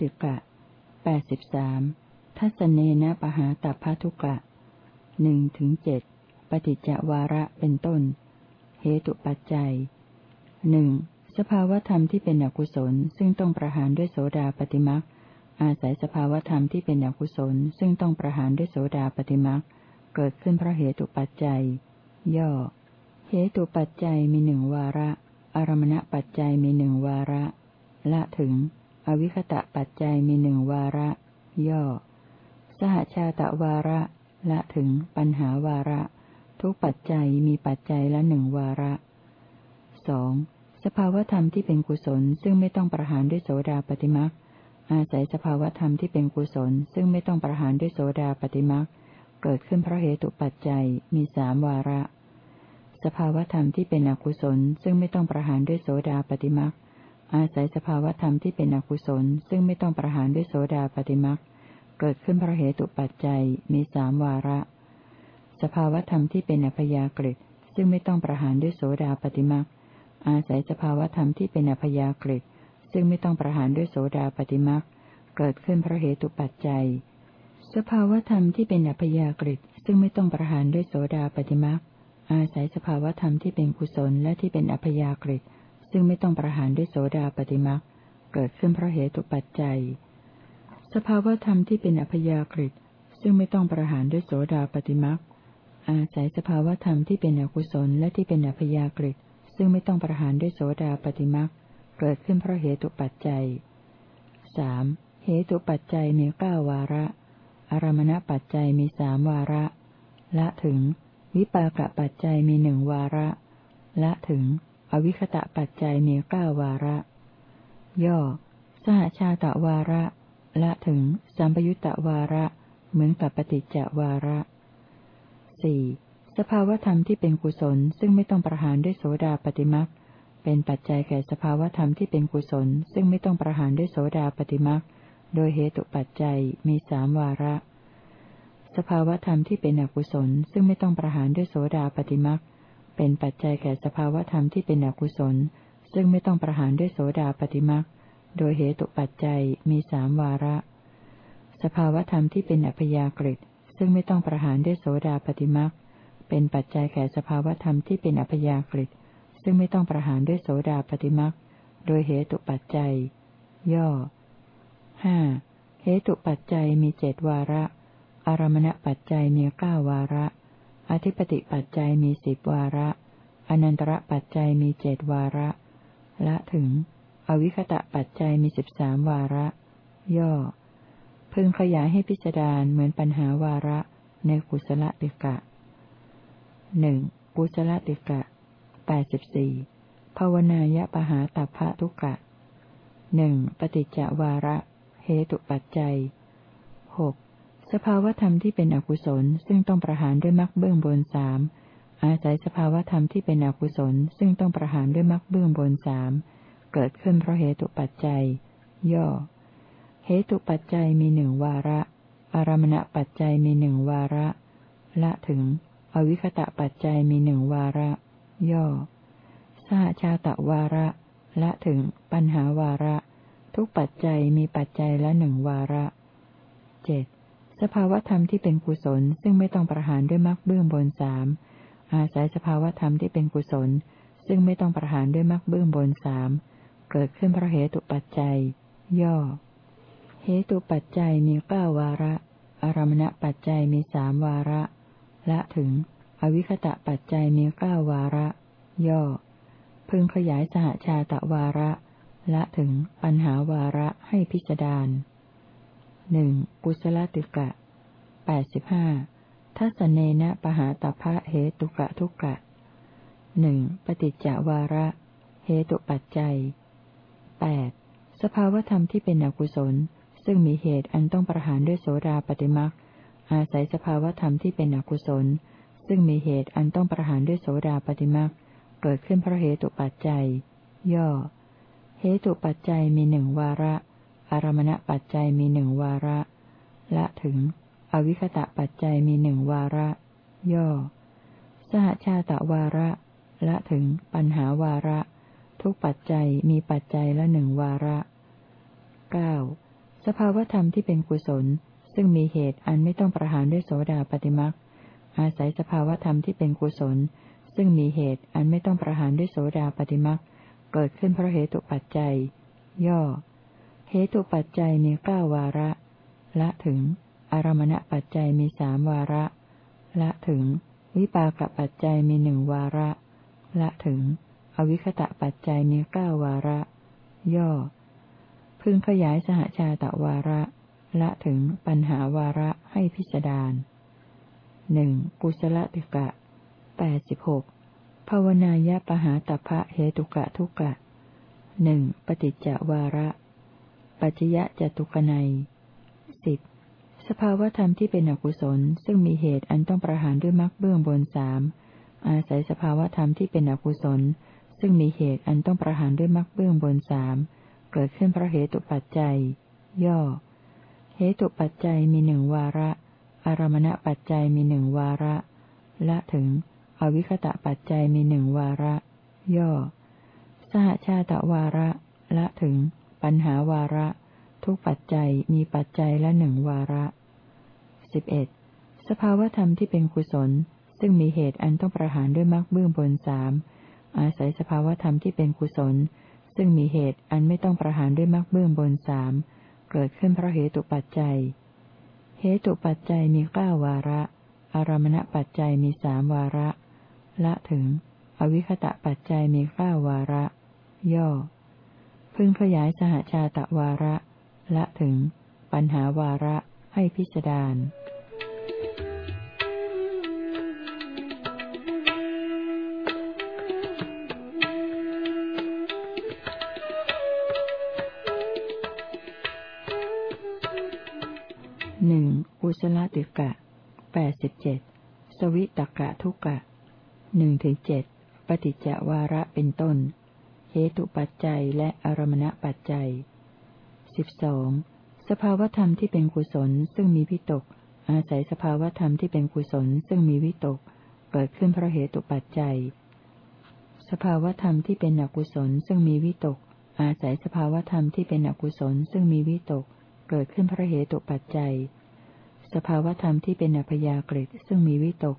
หนึ่งกุศลติกะแปดสิบสามทัศเนนะปหาตัพพทุกะหนึ่งถึงเจ็ดปฏิจจวาระเป็นต้น เหตุปัจจัยหนึ่งสภาวธรรมที่เป็นอกุศล ซึ่งต้องประหารด้วยโสดาปฏิมักอาศัยสภาวธรรมที่เป็นอกุศล ซึ่งต้องประหารด้วยโสดาปฏิมักเกิดขึ้นเพราะเหตุปัจจัย ย่อ เหตุปัจจัยมีหนึ่งวาระ อารมณปัจจัยมีหนึ่งวาระ ละถึง อวิคตะปัจจัยมีหนึ่งวาระ ย่อ สหชาตะวาระ ละถึงปัญหาวาระ ทุกปัจจัยมีปัจจัยละหนึ่งวาระสองสภาวธรรมที่เป็นกุศลซึ่งไม่ต้องประหารด้วยโสดาปฏิมักอาศัยสภาวธรรมที่เป็นกุศล ซึ่งไม่ต้องประหารด้วยโสดาปฏิมักเกิดขึ้นเพราะเหตุปัจจัยมีสามวาระ สภาวธรรมที่เป็นอกุศล ซึ่งไม่ต้องประหารด้วยโสดาปฏิมัก อาศัยสภาวธรรมที่เป็นอกุศล ซึ่งไม่ต้องประหารด้วยโสดาปฏิมักเกิดขึ้นเพราะเหตุปัจจัยมีสามวาระ สภาวธรรมที่เป็นอัพยากฤิซึ่งไม่ต้องประหารด้วยโสดาปฏิมักอาศัยสภาวธรรมที่เป็นอัพยากฤิซึ่งไม่ต้องประหารด้วยโสดาปฏิมักเกิดขึ้นเพราะเหตุปัจจัย สภาวธรรมที่เป็นอัพยากฤิซึ่งไม่ต้องประหารด้วยโสดาปฏิมักอาศัยสภาวธรรมที่เป็นกุศลและที่เป็นอัพยากฤิ ซึ่งไม่ต้องประหารด้วยโสดาปฏิมักเกิดขึ้นเพราะเหตุปัจจัย สภาวธรรมที่เป็นอัพยากฤิซึ่งไม่ต้องประหารด้วยโสดาปฏิมักอาศัยสภาวธรรมที่เป็นอกุศลและที่เป็นอัพยากฤิซึ่งไม่ต้องประหารด้วยโสดาปฏิมักเกิดขึ้นเพราะเหตุปัจจัยสามเหตุปัจจัยมีเก้าวาระ อารมณปัจจัยมีสามวาระ ละถึง วิปากปัจจัยมีหนึ่งวาระ ละถึง อวิคตะปัจจัยมีเก้าวาระ ย่อ สหชาตะวาระ ละถึงสัมปยุตตะวาระ เหมือนกับปฏิจจวาระสี่สภาวธรรมที่เป็นกุศลซึ่งไม่ต้องประหารด้วยโสดาปฏิมักเป็นปัจจัยแก่สภาวธรรมที่เป็นกุศล ซึ่งไม่ต้องประหารด้วยโสดาปฏิมักโดยเหตุปัจจัยมีสามวาระ สภาวธรรมที่เป็นอกุศล ซึ่งไม่ต้องประหารด้วยโสดาปฏิมัก เป็นปัจจัยแก่สภาวธรรมที่เป็นอกุศล ซึ่งไม่ต้องประหารด้วยโสดาปฏิมักโดยเหตุปัจจัยมีสามวาระ สภาวธรรมที่เป็นอัพยากฤิซึ่งไม่ต้องประหารด้วยโสดาปฏิมักเป็นปัจจัยแก่สภาวธรรมที่เป็นอัพยากฤิซึ่งไม่ต้องประหารด้วยโสดาปฏิมักโดยเหตุปัจจัย ย่อห้าเหตุปัจจัยมีเจดวาระ อารมณปัจจัยมีเก้าวาระ อธิปติปัจจัยมีสิบวาระ อนันตระปัจจัยมีเจดวาระ ละถึง อวิคตะปัจจัยมีสิบสามวาระ ย่อ พึงขยายให้พิจารณาเหมือนปัญหาวาระในกุศลติกะหนึ่งกุศลติกะแปดสิบสี่ภาวนายะปหาตัพพะทุกะหนึ่งปฏิจจวาระ เหตุปัจจัยหก สภาวธรรมที่เป็นอกุศลซึ่งต้องประหารด้วยมรรคเบื้องบนสามอาศัยสภาวธรรมที่เป็นอกุศลซึ่งต้องประหารด้วยมรรคเบื้องบนสามเกิดขึ้นเพราะเหตุปัจจัย ย่อ เหตุปัจจัยมีหนึ่งวาระ อารมณปัจจัยมีหนึ่งวาระ ละถึง อวิคตะปัจจัยมีหนึ่งวาระ ย่อสหชาตะวาระ ละถึง ปัญหาวาระ ทุกปัจจัยมีปัจจัยละหนึ่งวาระเจ็ด สภาวธรรมที่เป็นกุศลซึ่งไม่ต้องประหารด้วยมรรคเบื้องบนสามอาศัยสภาวธรรมที่เป็นกุศล ซึ่งไม่ต้องประหารด้วยมรรคเบื้องบนสามเกิดขึ้นเพราะเหตุปัจจัย ย่อ เหตุปัจจัยมีเก้าวาระ อารมณปัจจัยมีสามวาระ ละถึง อวิคตะปัจจัยมีเก้าวาระ ย่อ พึงขยายสหชาตะวาระ ละถึงปัญหาวาระให้พิจารณา หนึ่งกุศลติกะแปดสิบห้าทัศเนนะปหาตพะเหตุกะทุกะหนึ่งปฏิจจวาระ เหตุปัจจัยแปดสภาวธรรมที่เป็นอกุศล ซึ่งมีเหตุอันต้องประหารด้วยโสดาปฏิมักอาศัยสภาวธรรมที่เป็นอกุศล ซึ่งมีเหตุอันต้องประหารด้วยโสดาปฏิมักเกิดขึ้นเพราะเหตุปัจจัย ย่อ เหตุปัจจัยมีหนึ่งวาระ อารมณปัจจัยมีหนึ่งวาระ ละถึง อวิคตะปัจจัยมีหนึ่งวาระ ย่อ สหชาตะวาระ ละถึง ปัญหาวาระ ทุกปัจจัยมีปัจจัยละหนึ่งวาระเก้าสภาวธรรมที่เป็นกุศล ซึ่งมีเหตุอันไม่ต้องประหารด้วยโสดาปฏิมักอาศัยสภาวธรรมที่เป็นกุศล ซึ่งมีเหตุอันไม่ต้องประหารด้วยโสดาปฏิมักเกิดขึ้นเพราะเหตุปัจจัย ย่อ เหตุปัจจัยมีเก้าวาระ ละถึง อารมณปัจจัยมีสามวาระ ละถึง วิปากปัจจัยมีหนึ่งวาระ ละถึง อวิคตะปัจจัยมีเก้าวาระ ย่อ พึงขยายสหชาตวาระ ละถึงปัญหาวาระให้พิจารณาหนึ่งกุศลติกะแปดสิบหกภาวนายะปหาตพะเหตุกะทุกะหนึ่งปฏิจจวาระ ปัจยะจตุกนัยสิบสภาวธรรมที่เป็นอกุศล ซึ่งมีเหตุอันต้องประหารด้วยมรรคเบื้องบนสามอาศัยสภาวธรรมที่เป็นอกุศล ซึ่งมีเหตุอันต้องประหารด้วยมรรคเบื้องบนสามเกิดขึ้นเพราะเหตุปัจจัย ย่อ เหตุปัจจัยมีหนึ่งวาระ อารมณปัจจัยมีหนึ่งวาระ ละถึง อวิคตะปัจจัยมีหนึ่งวาระ ย่อ สหชาตวาระ ละถึง ปัญหาวาระ ทุกปัจจัยมีปัจจัยละหนึ่งวาระสิบเอ็ดสภาวธรรมที่เป็นกุศล ซึ่งมีเหตุอันต้องประหารด้วยมรรคเบื้องบนสามอาศัยสภาวธรรมที่เป็นกุศล ซึ่งมีเหตุอันไม่ต้องประหารด้วยมรรคเบื้องบนสามเกิดขึ้นเพราะเหตุปัจจัย เหตุปัจจัยมีเก้าวาระ อารมณปัจจัยมีสามวาระ ละถึง อวิคตะปัจจัยมีเก้าวาระ ย่อ พึงขยายสหชาตะวาระ ละถึง ปัญหาวาระให้พิจารณากุศลติกะแปดสิบเจ็ดสวิตกะทุกะหนึ่งถึงเจ็ดปฏิจจวาระเป็นต้น เหตุปัจจัยและอารมณปัจจัยสิบสองสภาวธรรมที่เป็นกุศลซึ่งมีวิตก อาศัยสภาวธรรมที่เป็นกุศลซึ่งมีวิตก เกิดขึ้นเพราะเหตุปัจจัย สภาวธรรมที่เป็นอกุศลซึ่งมีวิตก อาศัยสภาวธรรมที่เป็นอกุศลซึ่งมีวิตก เกิดขึ้นเพราะเหตุปัจจัย สภาวธรรมที่เป็นอัพยากฤิซึ่งมีวิตก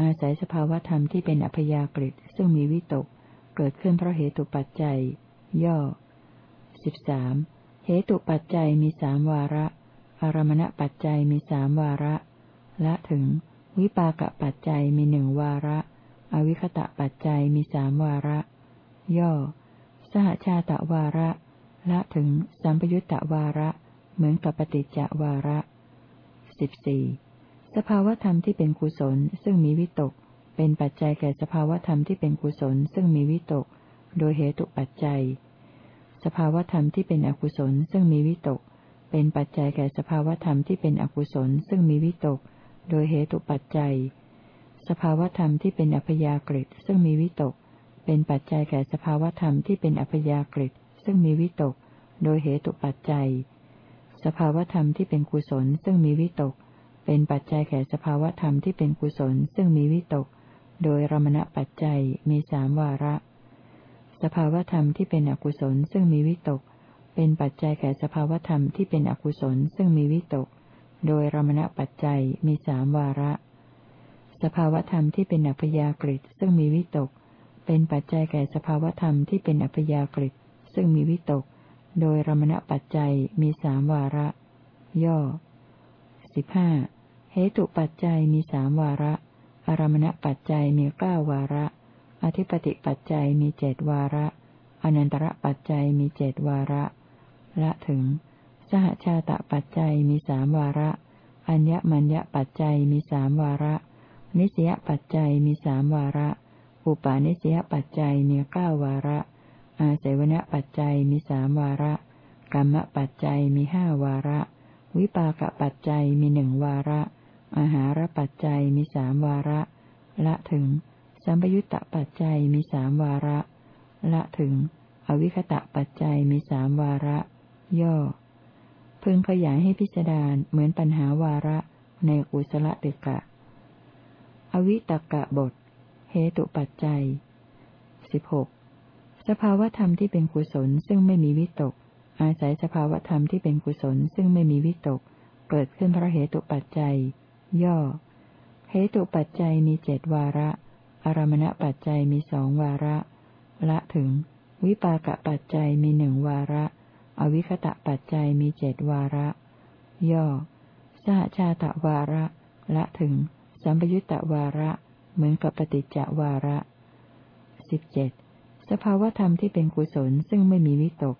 อาศัยสภาวธรรมที่เป็นอัพยากฤิซึ่งมีวิตก เกิดขึ้นเพราะเหตุปัจจัย ย่อสิบสามเหตุปัจจัยมีสามวาระ อารมณปัจจัยมีสามวาระ ละถึง วิปากปัจจัยมีหนึ่งวาระ อวิคตะปัจจัยมีสามวาระ ย่อ สหชาตะวาระ ละถึงสัมปยุตตะวาระ เหมือนกับปฏิจจวาระสิบสี่สภาวธรรมที่เป็นกุศลซึ่งมีวิตก เป็นปัจจัยแก่สภาวธรรมที่เป็นกุศลซึ่งมีวิตก โดยเหตุปัจจัย สภาวธรรมที่เป็นอกุศลซึ่งมีวิตก เป็นปัจจัยแก่สภาวธรรมที่เป็นอกุศลซึ่งมีวิตก โดยเหตุปัจจัย สภาวธรรมที่เป็นอัพยากฤิซึ่งมีวิตก เป็นปัจจัยแก่สภาวธรรมที่เป็นอัพยากฤิซึ่งมีวิตก โดยเหตุปัจจัย สภาวธรรมที่เป็นกุศลซึ่งมีวิตก เป็นปัจจัยแก่สภาวธรรมที่เป็นกุศลซึ่งมีวิตก โดยรมณปัจจัยมีสามวาระ สภาวธรรมที่เป็นอกุศลซึ่งมีวิตก เป็นปัจจัยแก่สภาวธรรมที่เป็นอกุศลซึ่งมีวิตก โดยรมณปัจจัยมีสามวาระ สภาวธรรมที่เป็นอัพยากฤิซึ่งมีวิตก เป็นปัจจัยแก่สภาวธรรมที่เป็นอัพยากฤิซึ่งมีวิตก โดยรมณปัจจัยมีสามวาระ ย่อสิบห้าเหตุปัจจัยมีสามวาระ อารมณปัจจัยมีเก้าวาระ อธิปติปัจจัยมีเจดวาระ อนันตระปัจจัยมีเจดวาระ ละถึง สหชาตปัจจัยมีสามวาระ อัญญมัญญปัจจัยมีสามวาระ นิสยปัจจัยมีสามวาระ อุปาณิสยปัจจัยมีเก้าวาระ อาศัยวณปัจจัยมีสามวาระ กรรมปัจจัยมีห้าวาระ วิปากปัจจัยมีหนึ่งวาระ อาหารปัจจัยมีสามวาระ ละถึง สัมปยุตตปัจจัยมีสามวาระ ละถึง อวิคตะปัจจัยมีสามวาระ ย่อ พึงขยายให้พิจารณาเหมือนปัญหาวาระในอุสละติกะ อวิตกะบท เหตุปัจจัยสิบหกสภาวธรรมที่เป็นกุศลซึ่งไม่มีวิตกออาศัยสภาวธรรมที่เป็นกุศลซึ่งไม่มีวิตก เกิดขึ้นเพราะเหตุปัจจัย ย่อ เหตุปัจจัยมีเจดวาระ อารมณปัจจัยมีสองวาระ ละถึง วิปากปัจจัยมีหนึ่งวาระ อวิคตะปัจจัยมีเจดวาระ ย่อ สหชาตะวาระ ละถึง สัมปยุตตวาระ เหมือนกับปฏิจจวาระสิบเจ็ดสภาวธรรมที่เป็นกุศลซึ่งไม่มีวิตก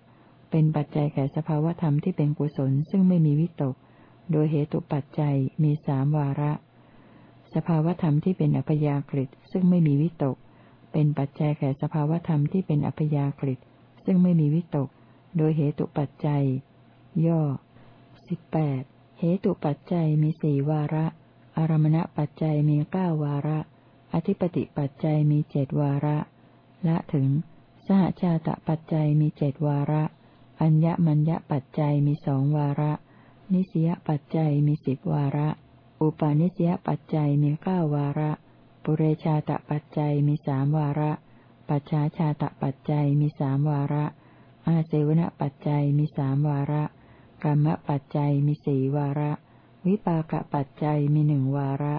เป็นปัจจัยแก่สภาวธรรมที่เป็นกุศลซึ่งไม่มีวิตก โดยเหตุปัจจัยมีสามวาระ สภาวธรรมที่เป็นอัพยากฤิซึ่งไม่มีวิตก เป็นปัจจัยแก่สภาวธรรมที่เป็นอัพยากฤิซึ่งไม่มีวิตก โดยเหตุปัจจัย ย่อสิบแปดเหตุปัจจัยมีสี่วาระ อารมณปัจจัยมีเก้าวาระ อธิปติปัจจัยมีเจดวาระ ละถึง สหชาตปัจจัยมีเจดวาระ อัญญมัญญปัจจัยมีสองวาระ นิสยปัจจัยมีสิบวาระ อุปาณิสยปัจจัยมีเก้าวาระ ปุเรชาตปัจจัยมีสามวาระ ปัจฉาชาตปัจจัยมีสามวาระ อาเสวนปัจจัยมีสามวาระ กรรมปัจจัยมีสี่วาระ วิปากปัจจัยมีหนึ่งวาระ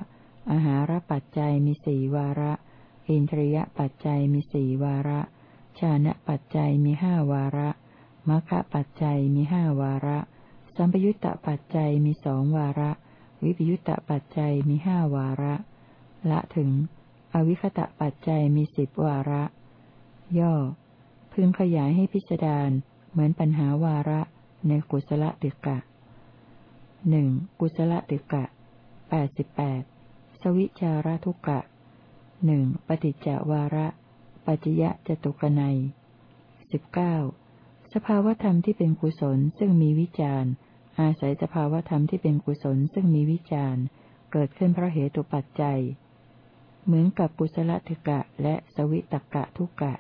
อาหารปัจจัยมีสี่วาระ อินทรียปัจจัยมีสี่วาระชานะปัจจัยมีห้าวาระมรรคปัจจัยมีห้าวาระ สัมปยุตตปัจจัยมีสองวาระ วิปยุตตปัจจัยมีห้าวาระ ละถึง อวิคตะปัจจัยมีสิบวาระ ย่อ พึงขยายให้พิจารณาเหมือนปัญหาวาระในกุศลติกะหนึ่งกุศลติกะแปดสิบแปดสวิจารทุกะหนึ่งปฏิจจวาระ ปัจจยะจตุกนัยสิบเก้า สภาวธรรมที่เป็นกุศลซึ่งมีวิจารอาศัยสภาวธรรมที่เป็นกุศลซึ่งมีวิจารเกิดขึ้นเพราะเหตุปัจจัย เหมือนกับกุศลธิกะและสวิตกะทุกะ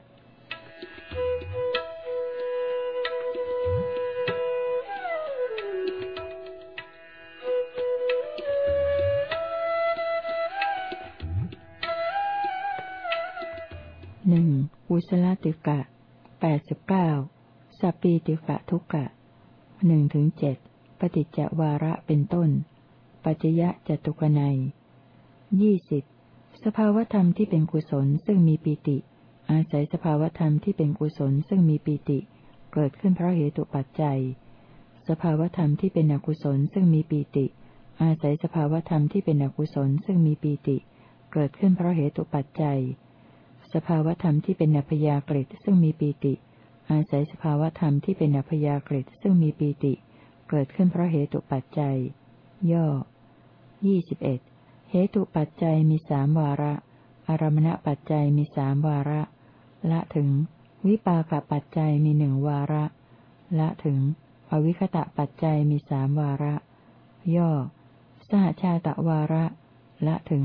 หนึ่งอุสลติกะแปดสิบเก้า สัปปีติกะทุกะหนึ่งถึงเจ็ดปฏิจจวาระเป็นต้น ปัจจยะจตุกนัยยี่สิบสภาวธรรมที่เป็นกุศลซึ่งมีปีติ อาศัยสภาวธรรมที่เป็นกุศลซึ่งมีปีติ เกิดขึ้นเพราะเหตุปัจจัย สภาวธรรมที่เป็นอกุศลซึ่งมีปีติ อาศัยสภาวธรรมที่เป็นอกุศลซึ่งมีปีติ เกิดขึ้นเพราะเหตุปัจจัย สภาวธรรมที่เป็นอัพยากฤิซึ่งมีปีติ อาศัยสภาวธรรมที่เป็นอัพยากฤิซึ่งมีปีติ เกิดขึ้นเพราะเหตุปัจจัย ย่อยี่สิบเอ็ดเหตุปัจจัยมีสามวาระ อารมณปัจจัยมีสามวาระ ละถึง วิปากปัจจัยมีหนึ่งวาระ ละถึง อวิคตะปัจจัยมีสามวาระ ย่อ สหชาตะวาระ ละถึง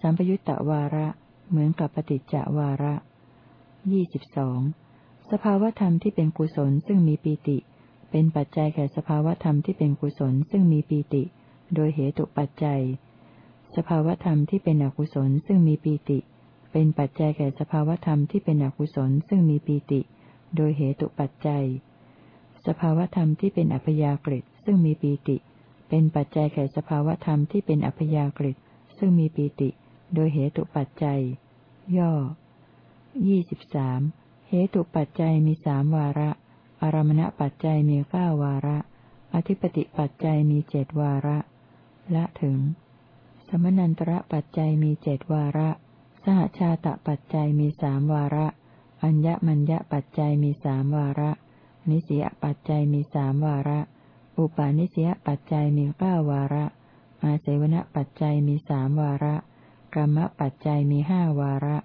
สัมปยุตตะวาระ เหมือนกับปฏิจจวาระยี่สิบสอง สภาวธรรมที่เป็นกุศลซึ่งมีปีติ เป็นปัจจัยแก่สภาวธรรมที่เป็นกุศลซึ่งมีปีติ โดยเหตุปัจจัย สภาวธรรมที่เป็นอกุศลซึ่งมีปีติ เป็นปัจจัยแก่สภาวธรรมที่เป็นอกุศลซึ่งมีปีติ โดยเหตุปัจจัย สภาวธรรมที่เป็นอัพยากฤิซึ่งมีปีติ เป็นปัจจัยแก่สภาวธรรมที่เป็นอัพยากฤิซึ่งมีปีติ โดยเหตุปัจจัย ย่อยี่สิบสาม เหตุปัจจัยมีสามวาระ อารมณปัจจัยมีเก้าวาระ อธิปติปัจจัยมีเจดวาระ ละถึง สมนันตระปัจจัยมีเจดวาระ สหชาตปัจจัยมีสามวาระ อัญญมัญญปัจจัยมีสามวาระ นิสยปัจจัยมีสามวาระ อุปาณิสยปัจจัยมีเก้าวาระ อาเสวนปัจจัยมีสามวาระกรรมปัจจัยมีห้าวาระ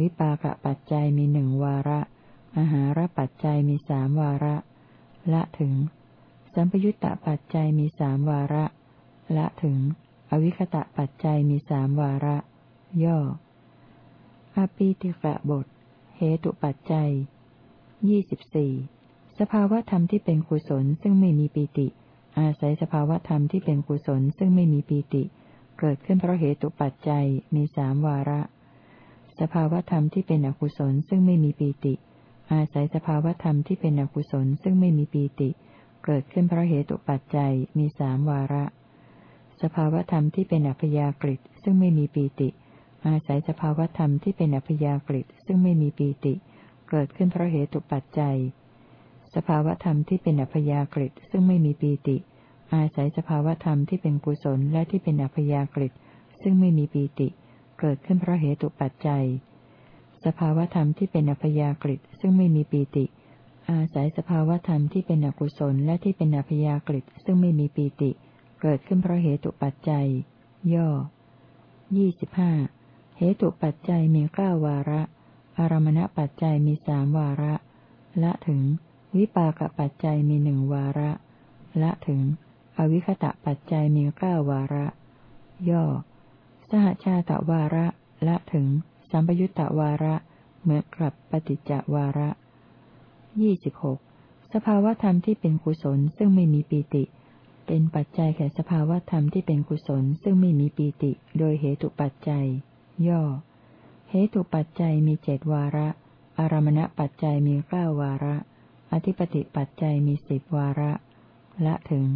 วิปากปัจจัยมีหนึ่งวาระอาหารปัจจัยมีสามวาระ ละถึง สัมปยุตตปัจจัยมีสามวาระ ละถึง อวิคตะปัจจัยมีสามวาระ ย่ออปีติกะบท เหตุปัจจัยยี่สิบสี่สภาวธรรมที่เป็นกุศลซึ่งไม่มีปีติ อาศัยสภาวธรรมที่เป็นกุศลซึ่งไม่มีปีติ เกิดขึ้นเพราะเหตุปัจจัยมีสามวาระ สภาวธรรมที่เป็นอกุศลซึ่งไม่มีปีติ อาศัยสภาวธรรมที่เป็นอกุศลซึ่งไม่มีปีติ เกิดขึ้นเพราะเหตุปัจจัยมีสามวาระ สภาวธรรมที่เป็นอัพยากฤิซึ่งไม่มีปีติ อาศัยสภาวธรรมที่เป็นอัพยากฤิซึ่งไม่มีปีติ เกิดขึ้นเพราะเหตุปัจจัย สภาวธรรมที่เป็นอัพยากฤิซึ่งไม่มีปีติ อาศัยสภาวธรรมที่เป็นกุศลและที่เป็นอัพยากฤิซึ่งไม่มีปีติเเกิดขึ้นเพราะเหตุปัจจัย สภาวธรรมที่เป็นอัพยากฤิซึ่งไม่มีปีติ อาศัยสภาวธรรมที่เป็นอกุศลและที่เป็นอัพยากฤิซึ่งไม่มีปีติ เกิดขึ้นเพราะเหตุปัจจัย ย่อยี่สิบห้าเหตุปัจจัยมีเก้าวาระ อารมณปัจจัยมีสามวาระ ละถึง วิปากปัจจัยมีหนึ่งวาระ ละถึง อวิคตะปัจจัยมีเก้าวาระ ย่อ สหชาตวาระละถึง สัมปยุตตวาระ เหมือนกับปฏิจจวาระยี่สิบหกสภาวธรรมที่เป็นกุศลซึ่งไม่มีปีติ เป็นปัจจัยแก่สภาวธรรมที่เป็นกุศลซึ่งไม่มีปีติ โดยเหตุปัจจัย ย่อ เหตุปัจจัยมีเจดวาระ อารมณปัจจัยมีเก้าวาระ อธิปติปัจจัยมีสิบวาระ ละถึง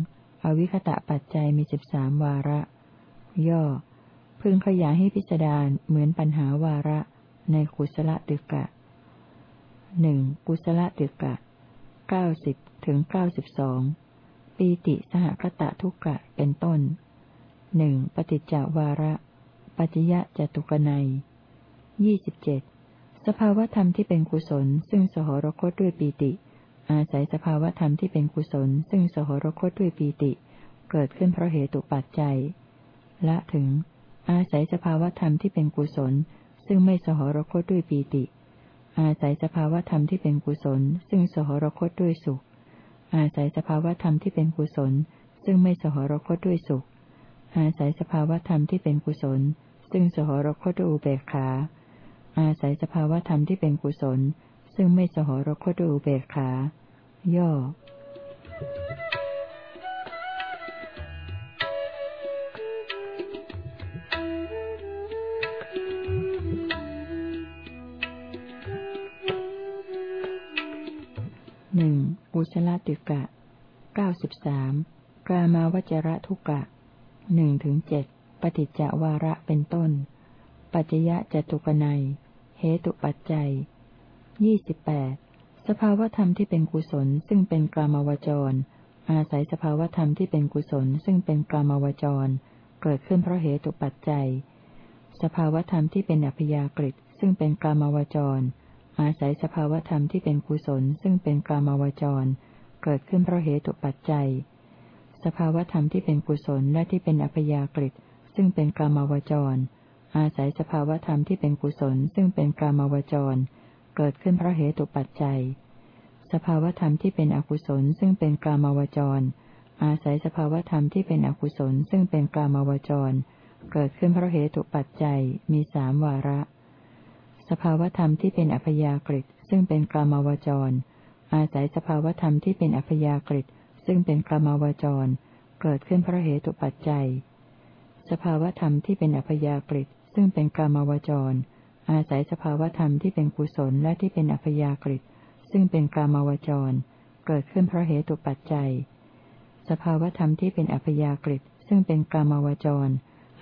อวิคตะปัจจัยมีสิบสามวาระ ย่อ พึงขยายให้พิจารณาเหมือนปัญหาวาระ ในกุศลตึกะหนึ่งกุศลตึกะเก้าสิบถึงเก้าสิบสองปีติสหคตะทุกะเป็นต้นหนึ่งปฏิจจวาระ ปัจยะจตุกนัยยี่สิบเจ็ดสภาวธรรมที่เป็นกุศล ซึ่งสหรคตด้วยปีติ อาศัยสภาวธรรมที่เป็นกุศล ซึ่งสหรคตด้วยปีติ เกิดขึ้นเพราะเหตุปัจจัย ละถึง อาศัยสภาวธรรมที่เป็นกุศล ซึ่งไม่สหรคตด้วยปีติ อาศัยสภาวธรรมที่เป็นกุศล ซึ่งสหรคตด้วยสุข อาศัยสภาวธรรมที่เป็นกุศล ซึ่งไม่สหรคตด้วยสุข อาศัยสภาวธรรมที่เป็นกุศล ซึ่งสหรคตด้วยอุเบกขา อาศัยสภาวธรรมที่เป็นกุศล ซึ่งไม่สหรคตด้วยอุเบกขา ย่อ ลติกะเก้าสิบสามกามาวจระทุกะหนึ่งถึงเจ็ดปฏิจจวาระเป็นต้น ปัจจยะจตุกนัยเหตุปัจจัยยี่สิบแปดสภาวธรรมที่เป็นกุศลซึ่งเป็นกามาวจร อาศัยสภาวธรรมที่เป็นกุศลซึ่งเป็นกามาวจร เกิดขึ้นเพราะเหตุปัจจัย สภาวธรรมที่เป็นอัพยากฤิซึ่งเป็นกามาวจร อาศัยสภาวธรรมที่เป็นกุศลซึ่งเป็นกามาวจร เกิดขึ้นเพราะเหตุปัจจัย สภาวธรรมที่เป็นกุศลและที่เป็นอัพยากฤิซึ่งเป็นกามาวจร อาศัยสภาวธรรมที่เป็นกุศล ซึ่งเป็นกามาวจร เกิดขึ้นเพราะเหตุปัจจัย สภาวธรรมที่เป็นอกุศล ซึ่งเป็นกามาวจร อาศัยสภาวธรรมที่เป็นอกุศล ซึ่งเป็นกามาวจร เกิดขึ้นเพราะเหตุปัจจัยมีสามวาระ สภาวธรรมที่เป็นอัพยากฤิซึ่งเป็นกลามาวจร อาศัยสภาวธรรมที่เป็นอัพยากฤิซึ่งเป็นกลามวจร เกิดขึ้นเพราะเหตุปัจจัย สภาวธรรมที่เป็นอัพยากฤิซึ่งเป็นกลามวจร อาศัยสภาวธรรมที่เป็นกุศลและที่เป็นอัพยากฤิซึ่งเป็นกลามวจร เกิดขึ้นเพราะเหตุปัจจัย สภาวธรรมที่เป็นอัพยากฤิซึ่งเป็นกลามวจร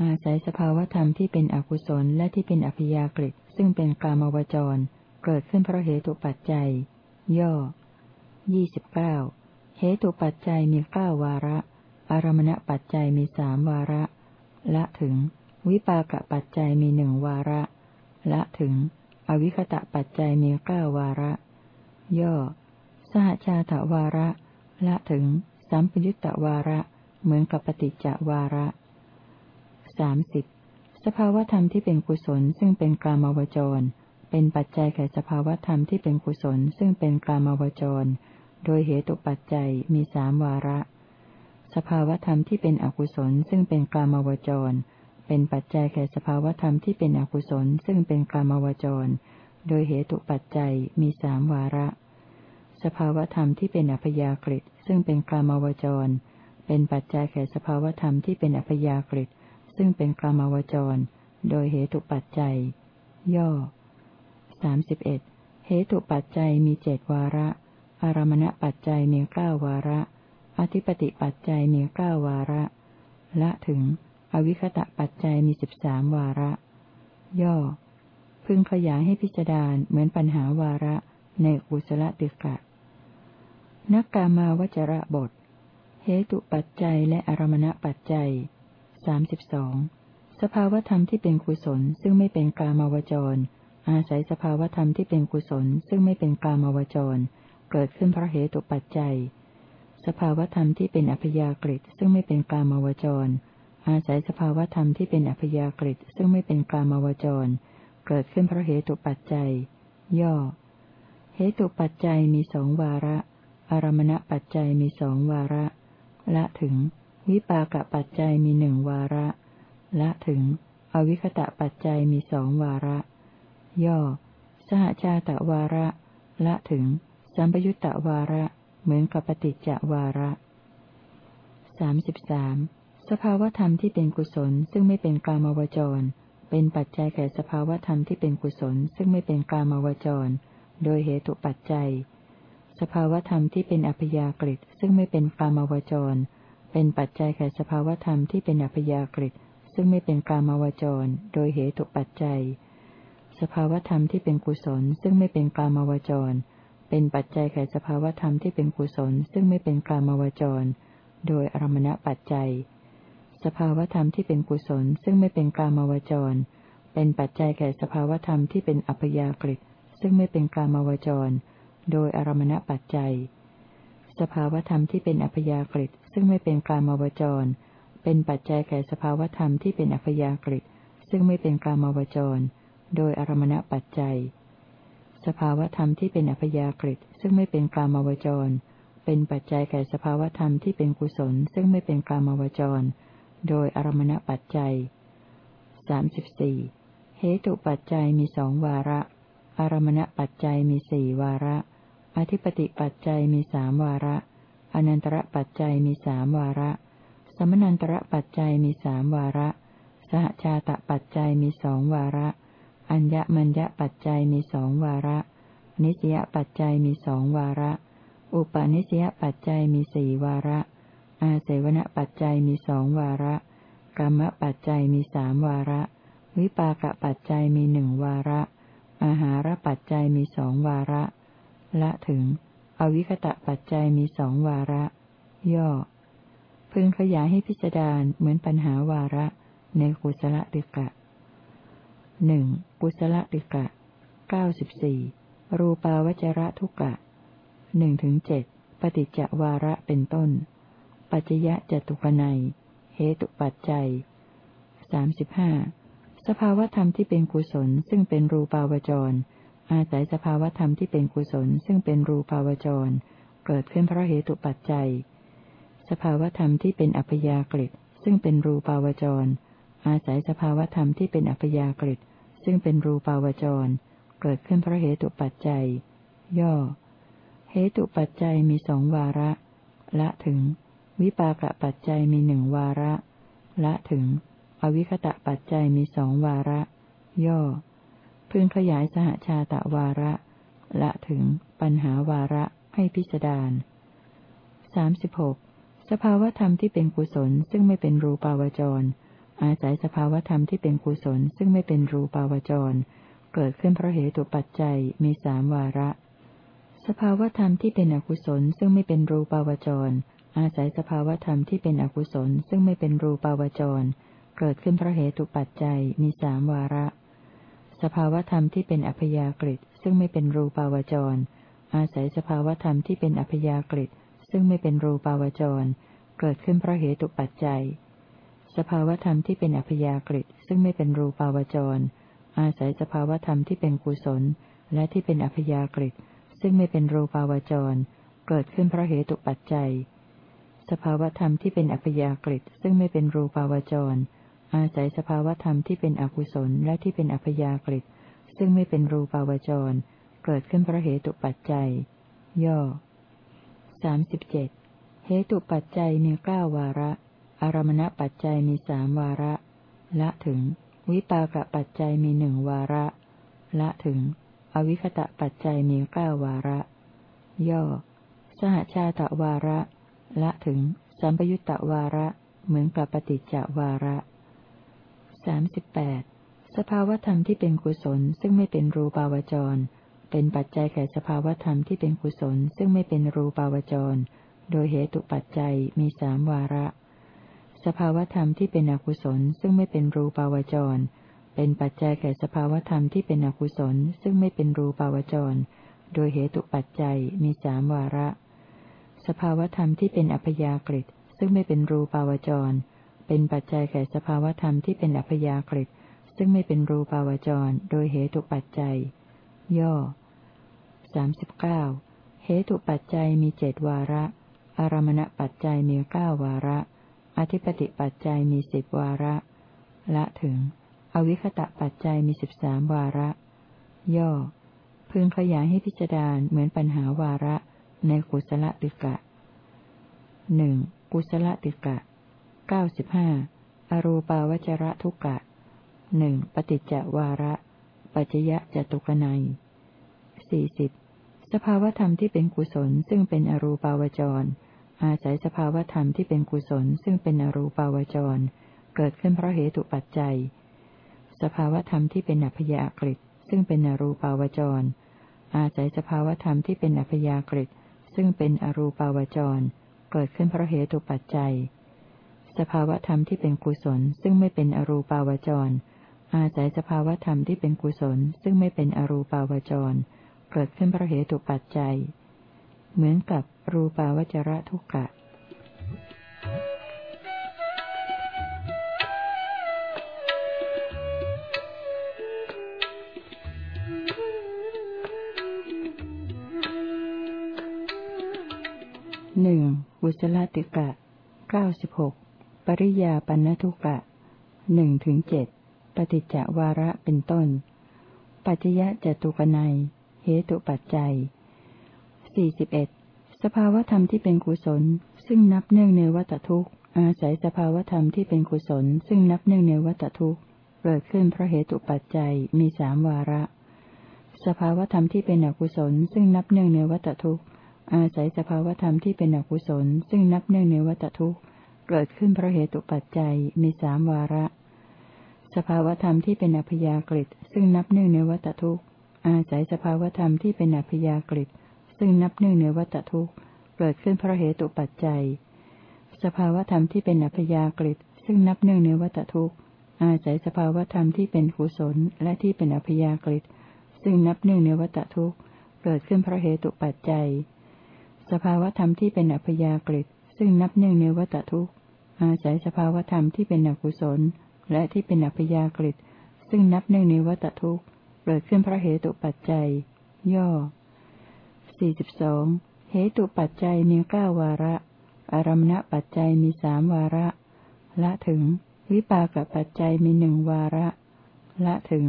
อาศัยสภาวธรรมที่เป็นอกุศลและที่เป็นอัพยากฤิซึ่งเป็นกามวจร เกิดขึ้นเพราะเหตุปัจจัย ย่อยี่สิบเก้าเหตุปัจจัยมีเก้าวาระ อารมณปัจจัยมีสามวาระ ละถึง วิปากปัจจัยมีหนึ่งวาระ ละถึง อวิคตะปัจจัยมีเก้าวาระ ย่อ สหชาตวาระ ละถึงสัมปยุตตวาระ เหมือนกับปฏิจจวาระสามสิบสภาวธรรมที่เป็นกุศลซึ่งเป็นกลามวจร เป็นปัจจัยแก่สภาวธรรมที่เป็นกุศล ซึ่งเป็นกลามาวจร โดยเหตุปัจจัยมีสามวาระ สภาวธรรมที่เป็นอกุศล ซึ่งเป็นกลามาวจร เป็นปัจจัยแก่สภาวธรรมที่เป็นอกุศล ซึ่งเป็นกลามาวจร โดยเหตุปัจจัยมีสามวาระ สภาวธรรมที่เป็นอัพยากฤิซึ่งเป็นกลามาวจร เป็นปัจจัยแก่สภาวธรรมที่เป็นอัพยากฤิซึ่งเป็นกลามาวจร โดยเหตุปัจจัย ย่อ สามสิบเอ็ดเหตุปัจจัยมีเจดวาระ อารมณปัจจัยมีเก้าวาระ อธิปติปัจจัยมีเก้าวาระ ละถึง อวิคตะปัจจัยมีสิบสามวาระ ย่อ พึงขยายให้พิจารณาเหมือนปัญหาวาระในกุศลติกะนักกามาวจระบท เหตุปัจจัยและอารมณปัจจัยสามสิบสองสภาวธรรมที่เป็นกุศลซึ่งไม่เป็นกามาวจร อาศัยสภาวธรรมที่เป็นกุศล ซึ่งไม่เป็นกามวจร เกิดขึ้นเพราะเหตุปัจจัย สภาวธรรมที่เป็นอัพยากฤิซึ่งไม่เป็นกามวจร อาศัยสภาวธรรมที่เป็นอัพยากฤิซึ่งไม่เป็นกามวจร เกิดขึ้นเพราะเหตุปัจจัย ย่อ เหตุปัจจัยมีสองวาระ อารมณปัจจัยมีสองวาระ ละถึง วิปากปัจจัยมีหนึ่งวาระ ละถึง อวิคตะปัจจัยมีสองวาระ ย่อ สหชาตะวาระ ละถึง สัมปยุตตะวาระ เหมือนกับปฏิจจวาระสามสิบสามสภาวธรรมที่เป็นกุศลซึ่งไม่เป็นกามวจร เป็นปัจจัยแก่สภาวธรรมที่เป็นกุศลซึ่งไม่เป็นกามวจร โดยเหตุปัจจัย สภาวธรรมที่เป็นอัพยากฤิซึ่งไม่เป็นกามวจร เป็นปัจจัยแก่สภาวธรรมที่เป็นอัพยากฤิซึ่งไม่เป็นกามวจร โดยเหตุปัจจัย สภาวธรรมที่เป็นกุศลซึ่งไม่เป็นกามาวจร เป็นปัจจัยแก่สภาวธรรมที่เป็นกุศลซึ่งไม่เป็นกามาวจร โดยอรมณปัจจัย สภาวธรรมที่เป็นกุศลซึ่งไม่เป็นกามาวจร เป็นปัจจัยแก่สภาวธรรมที่เป็นอัพยากฤิซึ่งไม่เป็นกามาวจร โดยอารมณปัจจัย สภาวธรรมที่เป็นอัพยากฤิซึ่งไม่เป็นกามาวจร เป็นปัจจัยแก่สภาวธรรมที่เป็นอัพยากฤิซึ่งไม่เป็นกามาวจร โดยอารมณปัจจัย สภาวธรรมที่เป็นอัพยากฤิซึ่งไม่เป็นกลามวจร เป็นปัจจัยแก่สภาวธรรมที่เป็นกุศล ซึ่งไม่เป็นกลามวจร โดยอารมณปัจจัยสามสิบสี่เหตุปัจจัยมีสองวาระ อารมณปัจจัยมีสี่วาระ อธิปติปัจจัยมีสามวาระ อนันตระปัจจัยมีสามวาระ สมนันตระปัจจัยมีสามวาระ สหชาตะปัจจัยมีสองวาระ อัญญมัญญปัจจัยมีสองวาระ นิสยปัจจัยมีสองวาระ อุปาณิสยปัจจัยมีสี่วาระ อาเสวนปัจจัยมีสองวาระกรรมปัจจัยมีสามวาระ วิปากปัจจัยมีหนึ่งวาระ อาหารปัจจัยมีสองวาระ ละถึง อวิคตะปัจจัยมีสองวาระ ย่อ พึงขยายให้พิจารณาเหมือนปัญหาวาระ ในกุศลติกะหนึ่ง กุศลติกะเก้าสิบสี่รูปาวจระทุกะหนึ่งถึงเจ็ดปฏิจจวาระเป็นต้น ปัจจยะจตุกนัย เหตุปัจจัยสามสิบห้าสภาวธรรมที่เป็นกุศลซึ่งเป็นรูปาวจร อาศัยสภาวธรรมที่เป็นกุศลซึ่งเป็นรูปาวจร เกิดขึ้นเพราะเหตุปัจจัย สภาวธรรมที่เป็นอัพยากฤิซึ่งเป็นรูปาวจร อาศัยสภาวธรรมที่เป็นอัพยากฤิ ซึ่งเป็นรูปาวจร เกิดขึ้นเพราะเหตุปัจจัย ย่อ เหตุปัจจัยมีสองวาระ ละถึง วิปากปัจจัยมีหนึ่งวาระ ละถึง อวิคตะปัจจัยมีสองวาระ ย่อ พึงขยายสหชาตะวาระ ละถึง ปัญหาวาระให้พิจารณาสามสิบหกสภาวธรรมที่เป็นกุศลซึ่งไม่เป็นรูปาวจร อาศัยสภาวธรรมที่เป็นกุศลซึ่งไม่เป็นรูปาวจร เกิดขึ้นเพราะเหตุปัจจัยมีสามวาระ สภาวธรรมที่เป็นอกุศลซึ่งไม่เป็นรูปาวจร อาศัยสภาวธรรมที่เป็นอกุศลซึ่งไม่เป็นรูปาวจร เกิดขึ้นเพราะเหตุปัจจัยมีสามวาระ สภาวธรรมที่เป็นอัพยากฤิซึ่งไม่เป็นรูปาวจร อาศัยสภาวธรรมที่เป็นอัพยากฤิซึ่งไม่เป็นรูปาวจร เกิดขึ้นเพราะเหตุปัจจัย สภาวธรรมที่เป็นอัพยากฤิซึ่งไม่เป็นรูปาวจร อาศัยสภาวธรรมที่เป็นกุศล และที่เป็นอัพยากฤิซึ่งไม่เป็นรูปาวจร เกิดขึ้นเพราะเหตุปัจจัย สภาวธรรมที่เป็นอัพยากฤิซึ่งไม่เป็นรูปาวจร อาศัยสภาวธรรมที่เป็นอกุศลและที่เป็นอัพยากฤิซึ่งไม่เป็นรูปาวจร เกิดขึ้นเพราะเหตุปัจจัย ย่อสามสิบเจ็ดเหตุปัจจัยมีเก้าวาระ อารมณปัจจัยมีสามวาระ ละถึง วิปากปัจจัยมีหนึ่งวาระ ละถึง อวิคตะปัจจัยมีเก้าวาระ ย่อ สหชาตวาระ ละถึง สัมปยุตตวาระ เหมือนกับปฏิจจวาระสามสิบแปดสภาวธรรมที่เป็นกุศลซึ่งไม่เป็นรูปาวจร เป็นปัจจัยแก่สภาวธรรมที่เป็นกุศลซึ่งไม่เป็นรูปาวจร โดยเหตุปัจจัยมีสามวาระ สภาวธรรมที่เป็นอกุศลซึ่งไม่เป็นรูปาวจร เป็นปัจจัยแก่สภาวธรรมที่เป็นอกุศลซึ่งไม่เป็นรูปาวจร โดยเหตุปัจจัยมีสามวาระ สภาวธรรมที่เป็นอัพยากฤิซึ่งไม่เป็นรูปาวจร เป็นปัจจัยแก่สภาวธรรมที่เป็นอัพยากฤิซึ่งไม่เป็นรูปาวจร โดยเหตุปัจจัย ย่อสามสิบเก้าเหตุปัจจัยมีเจดวาระ อารมณปัจจัยมีเก้าวาระ อธิปติปัจจัยมีสิบวาระ ละถึง อวิคตะปัจจัยมีสิบสามวาระ ย่อ พึงขยายให้พิจารณาเหมือนปัญหาวาระในกุศลติกะหนึ่งกุศลติกะเก้าสิบห้าอรูปาวจระทุกะหนึ่งปฏิจจวาระ ปัจยะจตุกนัยสี่สิบสภาวธรรมที่เป็นกุศลซึ่งเป็นอรูปาวจร อาศัยสภาวธรรมที่เป็นกุศลซึ่งเป็นอรูปาวจร เกิดขึ้นเพราะเหตุปัจจัย สภาวธรรมที่เป็นอัพยากฤิซึ่งเป็นอรูปาวจร อาศัยสภาวธรรมที่เป็นอัพยากฤิซึ่งเป็นอรูปาวจร เกิดขึ้นเพราะเหตุปัจจัย สภาวธรรมที่เป็นกุศลซึ่งไม่เป็นอรูปาวจร อาศัยสภาวธรรมที่เป็นกุศลซึ่งไม่เป็นอรูปาวจร เกิดขึ้นเพราะเหตุปัจจัย เหมือนกับรูปาวจระทุกกะหนึ่งบุศลติกะเก้าสิบหกปริยาปันทุกะหนึ่งถึงเจ็ดปฏิจจวาระเป็นต้น ปัจจยะจตุกนัยเหตุปัจจัย สี่สิบเอ็ดสภาวธรรมที่เป็นกุศล ซึ่งนับเนื่องในวัตทุกข์ อาศัยสภาวธรรมที่เป็นกุศล ซึ่งนับเนื่องในวัตทุกข์เกิดขึ้นเพราะเหตุปัจจัยมีสามวาระ สภาวธรรมที่เป็นอกุศล ซึ่งนับเนื่องในวัตทุกข์ อาศัยสภาวธรรมที่เป็นอกุศล ซึ่งนับเนื่องในวัตทุกข์เกิดขึ้นเพราะเหตุปัจจัยมีสามวาระ สภาวธรรมที่เป็นอัพยากฤิซึ่งนับหนึ่องในวัตทุกข์ อาศัยสภาวธรรมที่เป็นอัพยากฤิ ซึ่งนับหนึ่งในวัตทุกข์เกิดขึ้นเพราะเหตุปัจจัย สภาวธรรมที่เป็นอัพยากฤิซึ่งนับหนึ่งในวัตทุกข์อาศัยสภาวธรรมที่เป็นกุศลและที่เป็นอัพยากฤิซึ่งนับหนึ่งในวัตทุกข์เกิดขึ้นเพราะเหตุปัจจัย สภาวธรรมที่เป็นอัพยากฤิซึ่งนับหนึ่งในวัตทุกข์อาศัยสภาวธรรมที่เป็นอกุศล และที่เป็นอัพยากฤิซึ่งนับหนึ่งในวัตทุกข์เกิดขึ้นเพราะเหตุปัจจัย ย่อ สี่สิบสองเหตุปัจจัยมีเก้าวาระ อารมณปัจจัยมีสามวาระ ละถึง วิปากปัจจัยมีหนึ่งวาระ ละถึง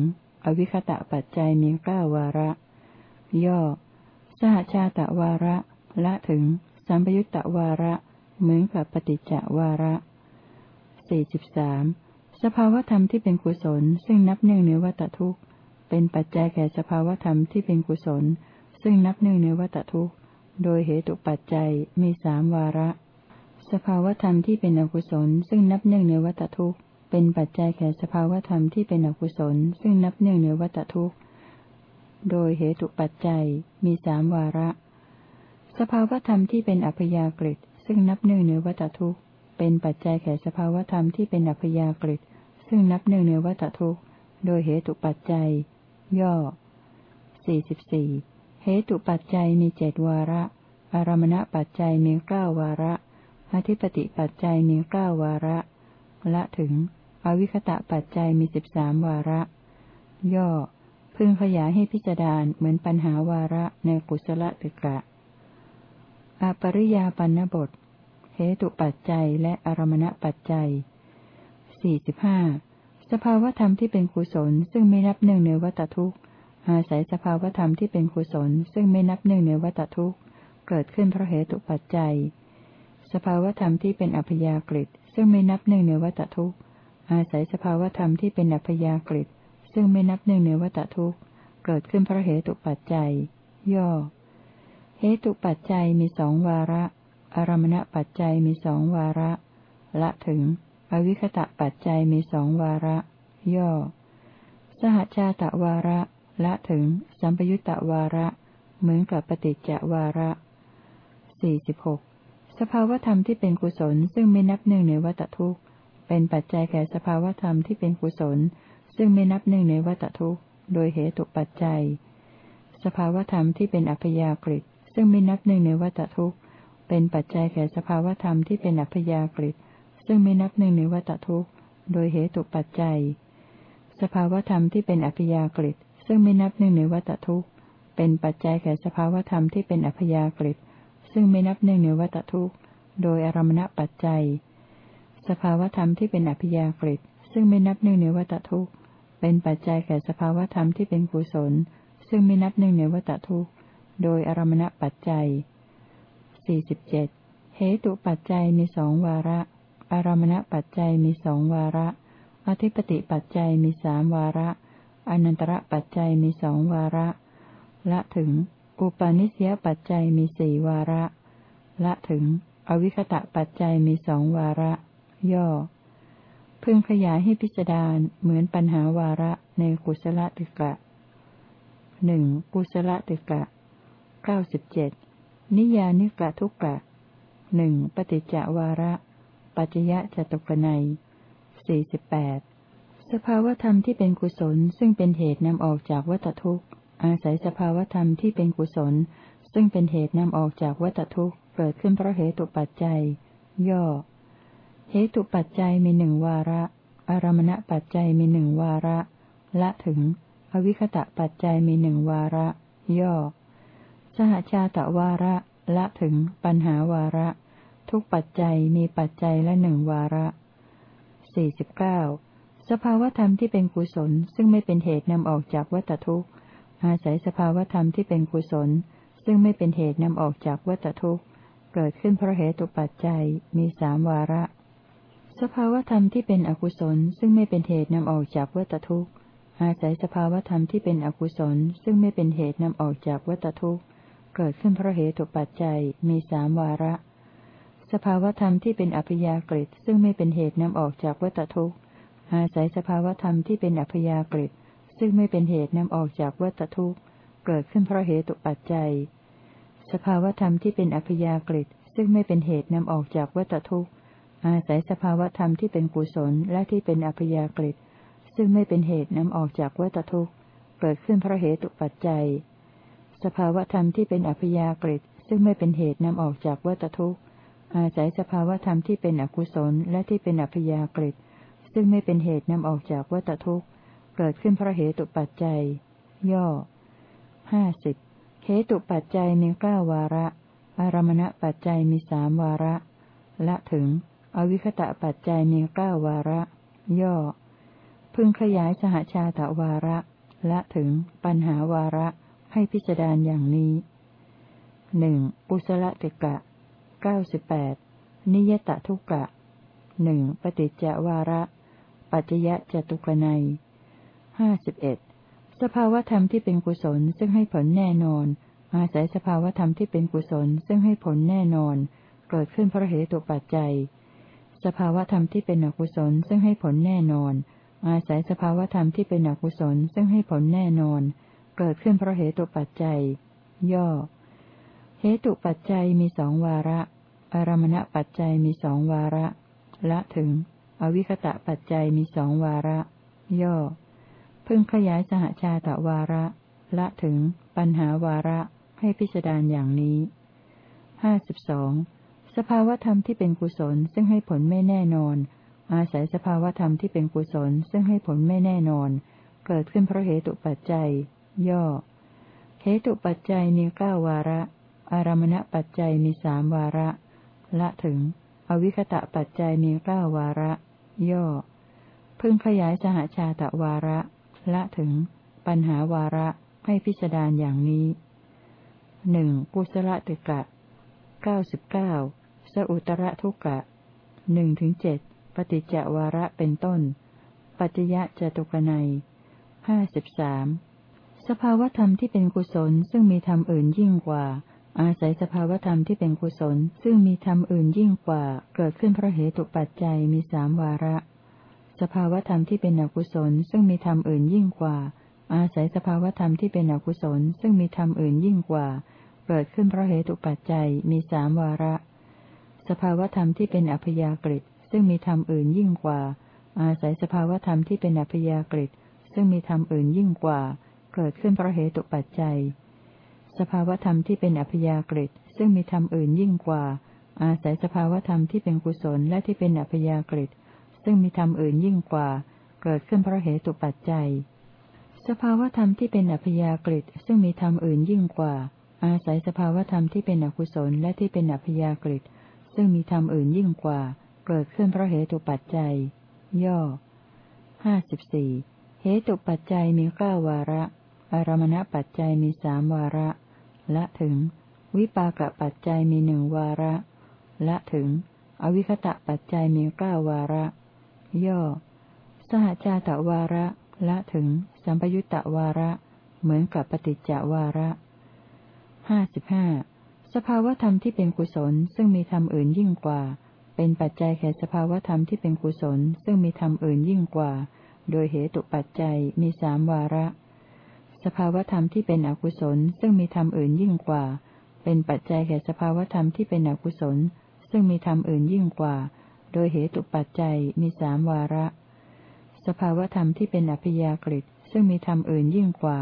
อวิคตะปัจจัยมีเก้าวาระ ย่อ สหชาตะวาระ ละถึง สัมปยุตตะวาระ เหมือนกับปฏิจจวาระสี่สิบสามสภาวธรรมที่เป็นกุศล ซึ่งนับหนึ่งในวัตทุกข์ เป็นปัจจัยแก่สภาวธรรมที่เป็นกุศล ซึ่งนับหนึ่งในวัตทุกข์โดยเหตุปัจจัยมีสามวาระ สภาวธรรมที่เป็นอกุศล ซึ่งนับหนึ่งในวัตทุกข์เป็นปัจจัยแก่สภาวธรรมที่เป็นอกุศล ซึ่งนับหนึ่งในวัตทุกข์โดยเหตุปัจจัยมีสามวาระ สภาวธรรมที่เป็นอัพยากฤิซึ่งนับหนึ่งในวัตทุกข์เป็นปัจจัยแก่สภาวธรรมที่เป็นอัพยากฤิซึ่งนับหนึ่งในวัตทุกข์โดยเหตุปัจจัย ย่อสี่สิบสี่ เหตุปัจจัยมีเจดวาระ อารมณปัจจัยมีเก้าวาระ อธิปติปัจจัยมีเก้าวาระ ละถึง อวิคตะปัจจัยมีสิบสามวาระ ย่อ พึงขยายให้พิจารณาเหมือนปัญหาวาระในกุศลติกะอปริยาปันบท เหตุปัจจัยและอารมณปัจจัยสี่สิบห้าสภาวธรรมที่เป็นกุศลซึ่งไม่นับหนึ่งในวัตทุกข์ อาศัยสภาวธรรมที่เป็นกุศล ซึ่งไม่นับหนึ่งในวัตทุกข์ เกิดขึ้นเพราะเหตุปัจจัย สภาวธรรมที่เป็นอัพยากฤิซึ่งไม่นับหนึ่งในวัตทุกข์ อาศัยสภาวธรรมที่เป็นอัพยากฤิซึ่งไม่นับหนึ่งในวัตทุกข์ เกิดขึ้นเพราะเหตุปัจจัย ย่อ เหตุปัจจัยมีสองวาระอารมณปัจจัยมีสองวาระ ละถึง อวิคตะปัจจัยมีสองวาระ ย่อ สหชาตะวาระ ละถึง สัมปยุตตะวาระ เหมือนกับปฏิจจวาระสี่สิบหกสภาวธรรมที่เป็นกุศลซึ่งไม่นับหนึ่งในวัตทุกข์ เป็นปัจจัยแก่สภาวธรรมที่เป็นกุศล ซึ่งไม่นับหนึ่งในวัตทุกข์ โดยเหตุปัจจัย สภาวธรรมที่เป็นอัพยากฤิซึ่งไม่นับหนึ่งในวัตทุกข์ เป็นปัจจัยแก่สภาวธรรมที่เป็นอัพยากฤิซึ่งไม่นับหนึ่งในวัตทุกข์ โดยเหตุปัจจัย สภาวธรรมที่เป็นอัพยากฤิ ซึ่งไม่นับหนึ่งในวัตทุกข์ เป็นปัจจัยแก่สภาวธรรมที่เป็นอัพยากฤิซึ่งไม่นับหนึ่งในวัตทุกข์ โดยอารมณปัจจัย สภาวธรรมที่เป็นอภิยากฤิซึ่งไม่นับหนึ่งในวัตทุกข์ เป็นปัจจัยแก่สภาวธรรมที่เป็นกุศล ซึ่งไม่นับหนึ่งในวัตทุกข์ โดยอารมณปัจจัย 47. เหตุปัจจัยมีสองวาระ อารมณปัจจัยมีสองวาระ อธิปติปัจจัยมีสามวาระ อนันตระปัจจัยมีสองวาระ ละถึง อุปาณิสยปัจจัยมีสี่วาระ ละถึง อวิคตะปัจจัยมีสองวาระ ย่อ พึงขยายให้พิจารณาเหมือนปัญหาวาระในกุศลติกะหนึ่งกุศลติกะเก้าสิบเจ็ดนิยานิกะทุกกะหนึ่งปฏิจจวาระ ปัจยะจตุกนัยสี่สิบแปด สภาวธรรมที่เป็นกุศลซึ่งเป็นเหตุนำออกจากวัตทุกข์ อาศัยสภาวธรรมที่เป็นกุศล ซึ่งเป็นเหตุนำออกจากวัตทุกข์เกิดขึ้นเพราะเหตุปัจจัย ย่อ เหตุปัจจัยมีหนึ่งวาระ อารมณปัจจัยมีหนึ่งวาระ ละถึง อวิคตะปัจจัยมีหนึ่งวาระ ย่อ สหชาตะวาระ ละถึง ปัญหาวาระ ทุกปัจจัยมีปัจจัยละหนึ่งวาระสี่สิบเก้า สภาวธรรมที่เป็นกุศล ซึ่งไม่เป็นเหตุนำออกจากวัตทุกข์ อาศัยสภาวธรรมที่เป็นกุศล ซึ่งไม่เป็นเหตุนำออกจากวัตทุกข์ เกิดขึ้นเพราะเหตุปัจจัยมีสามวาระ สภาวธรรมที่เป็นอกุศล ซึ่งไม่เป็นเหตุนำออกจากวัตทุกข์ อาศัยสภาวธรรมที่เป็นอกุศล ซึ่งไม่เป็นเหตุนำออกจากวัตทุกข์ เกิดขึ้นเพราะเหตุปัจจัยมีสามวาระ สภาวธรรมที่เป็นอัพยากฤิซึ่งไม่เป็นเหตุนำออกจากวัตทุกข์ อาศัยสภาวธรรมที่เป็นอัพยากฤิซึ่งไม่เป็นเหตุนำออกจากวัตทุกข์ เกิดขึ้นเพราะเหตุปัจจัย สภาวธรรมที่เป็นอัพยากฤิซึ่งไม่เป็นเหตุนำออกจากวัตทุกข์ อาศัยสภาวธรรมที่เป็นกุศลและที่เป็นอัพยากฤิซึ่งไม่เป็นเหตุนำออกจากวัตทุกข์ เกิดขึ้นเพราะเหตุปัจจัย สภาวธรรมที่เป็นอัพยากฤิซึ่งไม่เป็นเหตุนำออกจากวัตทุกข์ อาศัยสภาวธรรมที่เป็นอกุศลและที่เป็นอัพยากฤิ ซึ่งไม่เป็นเหตุนำออกจากวัตทุกข์ เกิดขึ้นเพราะเหตุปัจจัย ย่อห้าสิบเหตุปัจจัยมีเก้าวาระ อารมณปัจจัยมีสามวาระ ละถึง อวิคตะปัจจัยมีเก้าวาระ ย่อ พึงขยายสหชาตวาระ ละถึง ปัญหาวาระ ให้พิจารณาอย่างนี้หนึ่งปุสละติกะเก้าสิบแปดนิยตทุกะหนึ่งปฏิจจวาระ ปัจจยะจตุกนัยห้าสิบเอ็ดสภาวธรรมที่เป็นกุศลซึ่งให้ผลแน่นอน อาศัยสภาวธรรมที่เป็นกุศลซึ่งให้ผลแน่นอน เกิดขึ้นเพราะเหตุปัจจัย สภาวธรรมที่เป็นอกุศลซึ่งให้ผลแน่นอน อาศัยสภาวธรรมที่เป็นอกุศลซึ่งให้ผลแน่นอน เกิดขึ้นเพราะเหตุปัจจัย ย่อ เหตุปัจจัยมีสองวาระ อารมณปัจจัยมีสองวาระ ละถึง อวิคตะปัจจัยมีสองวาระ ย่อ พึงขยายสหชาตวาระ ละถึง ปัญหาวาระให้พิจารณาอย่างนี้ห้าสิบสองสภาวธรรมที่เป็นกุศลซึ่งให้ผลไม่แน่นอน อาศัยสภาวธรรมที่เป็นกุศลซึ่งให้ผลไม่แน่นอน เกิดขึ้นเพราะเหตุปัจจัย ย่อ เหตุปัจจัยมีเก้าวาระ อารมณปัจจัยมีสามวาระ ละถึง อวิคตะปัจจัยมีเก้าวาระ ย่อ พึงขยายสหชาตวาระ ละถึง ปัญหาวาระให้พิจารณาอย่างนี้หนึ่งกุศลติกะเก้าสิบเก้าสอุตระทุกะหนึ่งถึงเจ็ดปฏิจจวาระเป็นต้น ปัจจยะจตุกนัยห้าสิบสามสภาวธรรมที่เป็นกุศลซึ่งมีธรรมอื่นยิ่งกว่า อาศัยสภาวธรรมที่เป็นกุศล ซึ่งมีธรรมอื่นยิ่งกว่า เกิดขึ้นเพราะเหตุปัจจัยมีสามวาระ สภาวธรรมที่เป็นอกุศล ซึ่งมีธรรมอื่นยิ่งกว่า อาศัยสภาวธรรมที่เป็นอกุศล ซึ่งมีธรรมอื่นยิ่งกว่า เกิดขึ้นเพราะเหตุปัจจัยมีสามวาระ สภาวธรรมที่เป็นอัพยากฤิซึ่งมีธรรมอื่นยิ่งกว่า อาศัยสภาวธรรมที่เป็นอัพยากฤิซึ่งมีธรรมอื่นยิ่งกว่า เกิดขึ้นเพราะเหตุปัจจัย สภาวธรรมที่เป็นอัพยากฤิซึ่งมีธรรมอื่นยิ่งกว่า อาศัยสภาวธรรมที่เป็นกุศลและที่เป็นอัพยากฤิซึ่งมีธรรมอื่นยิ่งกว่า เกิดขึ้นเพราะเหตุปัจจัย สภาวธรรมที่เป็นอัพยากฤิซึ่งมีธรรมอื่นยิ่งกว่า อาศัยสภาวธรรมที่เป็นอกุศลและที่เป็นอัพยากฤิซึ่งมีธรรมอื่นยิ่งกว่า เกิดขึ้นเพราะเหตุปัจจัย ย่อห้าสิบสี่เหตุปัจจัยมีเก้าวาระ อารมณปัจจัยมีสามวาระ ละถึง วิปากปัจจัยมีหนึ่งวาระ ละถึง อวิคตะปัจจัยมีเก้าวาระ ย่อ สหชาตวาระ ละถึง สัมปยุตตวาระ เหมือนกับปฏิจจวาระห้าสิบห้าสภาวธรรมที่เป็นกุศลซึ่งมีธรรมอื่นยิ่งกว่า เป็นปัจจัยแก่สภาวธรรมที่เป็นกุศลซึ่งมีธรรมอื่นยิ่งกว่า โดยเหตุปัจจัยมีสามวาระ สภาวธรรมที่เป็นอกุศล ซึ่งมีธรรมอื่นยิ่งกว่า เป็นปัจจัยแก่สภาวธรรมที่เป็นอกุศล ซึ่งมีธรรมอื่นยิ่งกว่า โดยเหตุปัจจัยมีสามวาระ สภาวธรรมที่เป็นอัพยากฤิซึ่งมีธรรมอื่นยิ่งกว่า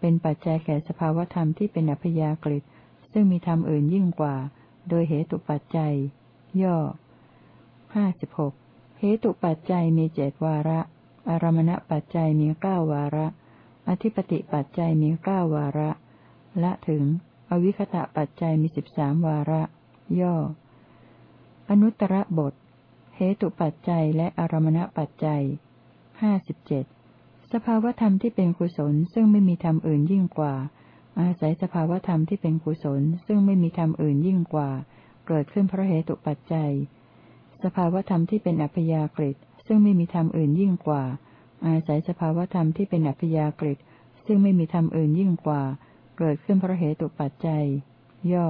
เป็นปัจจัยแก่สภาวธรรมที่เป็นอัพยากฤิซึ่งมีธรรมอื่นยิ่งกว่า โดยเหตุปัจจัย ย่อห้าสิบหกเหตุปัจจัยมีเจดวาระ อารมณปัจจัยมีเก้าวาระ อธิปติปัจจัยมีเก้าวาระ ละถึง อวิคตะปัจจัยมีสิบสามวาระ ย่อ อนุตตรบท เหตุปัจจัยและอารมณปัจจัยห้าสิบเจ็ดสภาวธรรมที่เป็นกุศลซึ่งไม่มีธรรมอื่นยิ่งกว่า อาศัยสภาวธรรมที่เป็นกุศลซึ่งไม่มีธรรมอื่นยิ่งกว่า เกิดขึ้นเพราะเหตุปัจจัย สภาวธรรมที่เป็นอัพยากฤิซึ่งไม่มีธรรมอื่นยิ่งกว่า อาศัยสภาวธรรมที่เป็นอัพยากฤิซึ่งไม่มีธรรมอื่นยิ่งกว่า เกิดขึ้นเพราะเหตุปัจจัย ย่อ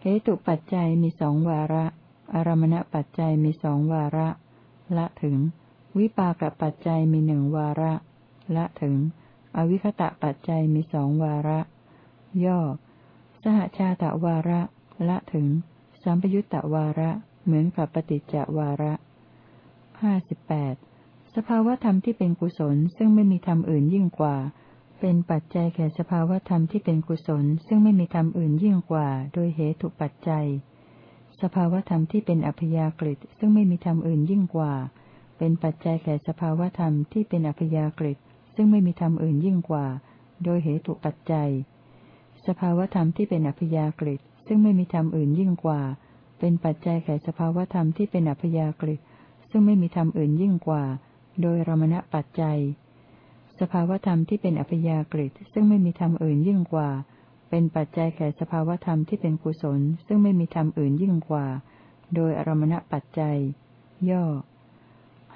เหตุปัจจัยมีสองวาระ อารมณปัจจัยมีสองวาระ ละถึง วิปากปัจจัยมีหนึ่งวาระ ละถึง อวิคตะปัจจัยมีสองวาระ ย่อ สหชาตะวาระ ละถึง สัมปยุตตะวาระ เหมือนกับปฏิจจวาระห้าสิบแปด สภาวธรรมที่เป็นกุศลซึ่งไม่มีธรรมอื่นยิ่งกว่า เป็นปัจจัยแก่สภาวธรรมที่เป็นกุศล ซึ่งไม่มีธรรมอื่นยิ่งกว่า โดยเหตุปัจจัย สภาวธรรมที่เป็นอัพยากฤิซึ่งไม่มีธรรมอื่นยิ่งกว่า เป็นปัจจัยแก่สภาวธรรมที่เป็นอัพยากฤิซึ่งไม่มีธรรมอื่นยิ่งกว่า โดยเหตุปัจจัย สภาวธรรมที่เป็นอัพยากฤิซึ่งไม่มีธรรมอื่นยิ่งกว่า เป็นปัจจัยแก่สภาวธรรมที่เป็นอัพยากฤิซึ่งไม่มีธรรมอื่นยิ่งกว่า โดยรมณปัจจัย สภาวธรรมที่เป็นอัพยากฤิซึ่งไม่มีธรรมอื่นยิ่งกว่า เป็นปัจจัยแก่สภาวธรรมที่เป็นกุศล ซึ่งไม่มีธรรมอื่นยิ่งกว่า โดยอรมณปัจจัย ย่อ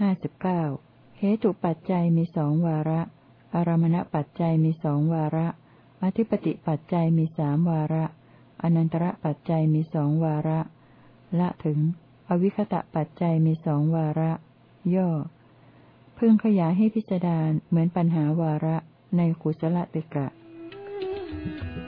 ห้าสิบเก้าเหตุปัจจัยมีสองวาระ อารมณปัจจัยมีสองวาระ อธิปติปัจจัยมีสามวาระ อนันตระปัจจัยมีสองวาระ ละถึง อวิคตะปัจจัยมีสองวาระ ย่อ พึงขยายให้พิจารณาเหมือนปัญหาวาระในกุศลติกะ Thank you.